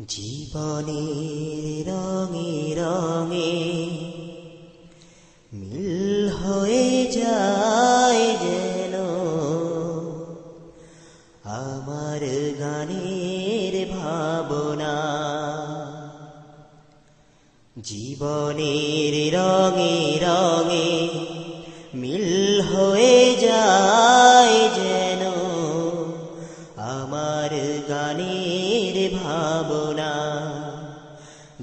জীবনের রঙে রঙে মিল হয়ে যায় যেন। আমার গানের ভাবনা জীবনের রঙে রঙে গানের ভাবনা।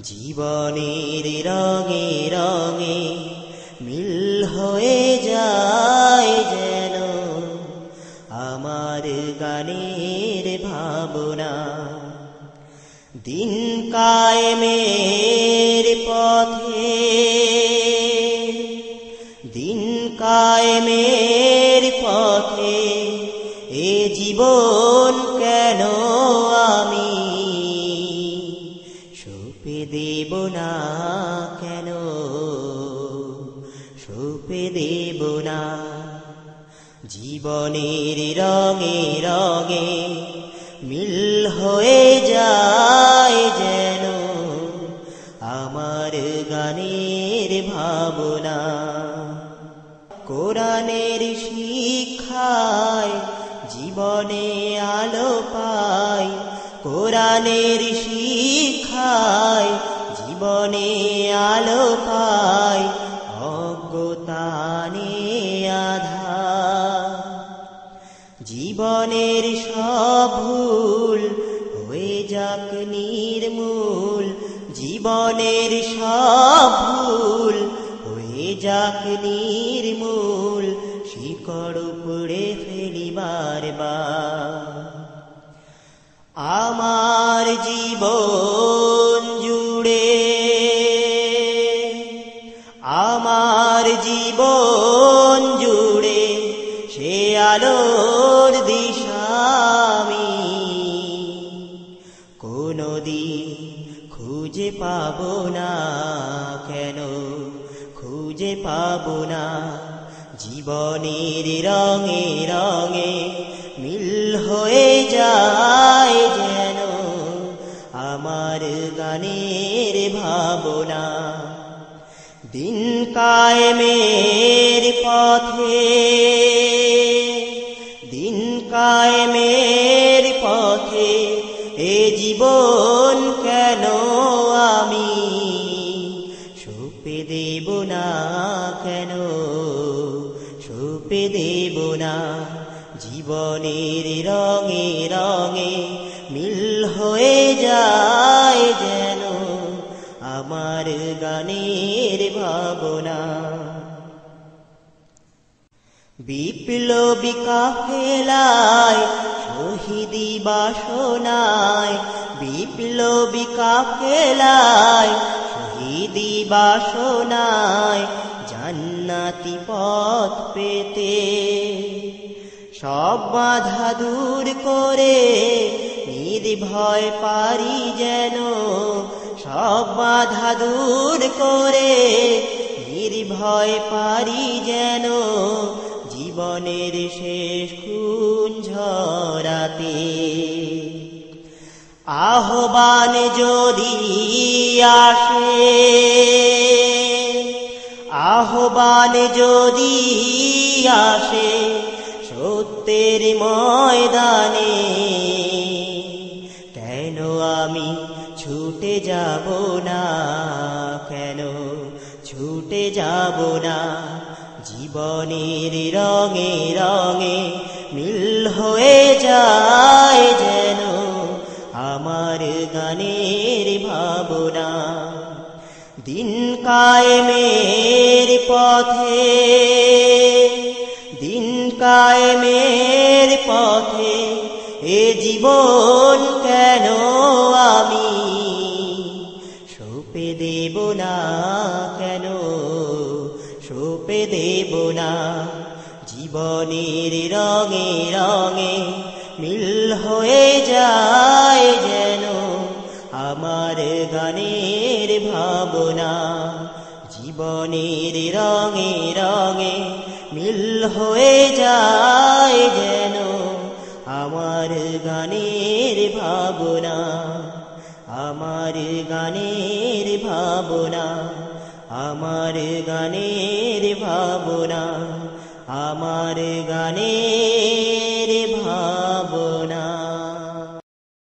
জীবনের রঙে রঙে মিল হয়ে যায় যেন আমার গানের ভাবনা। দিন কায়েমের পথে, দিন কায়েমের পথে এ জীবন কেন না কেন? সুপে দেব না। জীবনের রঙে রঙে মিল হয়ে যায় যেন আমার গানের ভাবনা। কোরআনের শিক্ষায় জীবনে আলো পাই, কোরআনের শিক্ষায় আলো পাই আধা জীবনের সব ভুল হয়ে যাক নির্মূল। জীবনের সব ভুল হয়ে যাক নির্মূল। শিকড় উপড়ে ফেলিবার বা আমার জীবন পাবো না কেন? খুঁজে পাবো না। জীবনের রঙে রঙে মিল হয়ে যায় যেন আমার গানের ভাবনা। দিন কায়েমের পথে, দিন কায়েমের পথে এ জীবন কেন? সুপে দেব না। জীবনের রঙে রঙে মিল হয়ে যায় যেন আমার গানের ভাবনা। বিপ্লবী কাফেলায়, শহীদি বাসনায়, বিপ্লবী কাফেলায় শহীদি বাসনায় জান্নাতি পথ পেতে। সব বাধা দূর করে নির্ভয় পারি যেন। সব বাধা দূর করে নির্ভয় পারি যেন। জীবনের শেষ খুন ঝরাতে। আহ্বান যদি আসে, আহ্বান যদি আসে সত্যের ময়দানে, কেন আমি ছুটে যাব না? কেন ছুটে যাব না? জীবনের রঙে রঙে মিল হয়ে যায় যেন আমার গানের ভাবনা। দিন কায়েমের পথে, দিন কায়েমের পথে এ জীবন কেন আমি? সোপে দেব না কেন? সোপে দেব না? জীবনের রঙে রঙে মিল হয়ে যায়। আমার গানের ভাবনা, জীবনের রঙে রঙে মিল হয়ে যায় যেন আমার গানের ভাবনা, আমার গানের ভাবনা, আমার গানের ভাবনা, আমার গানের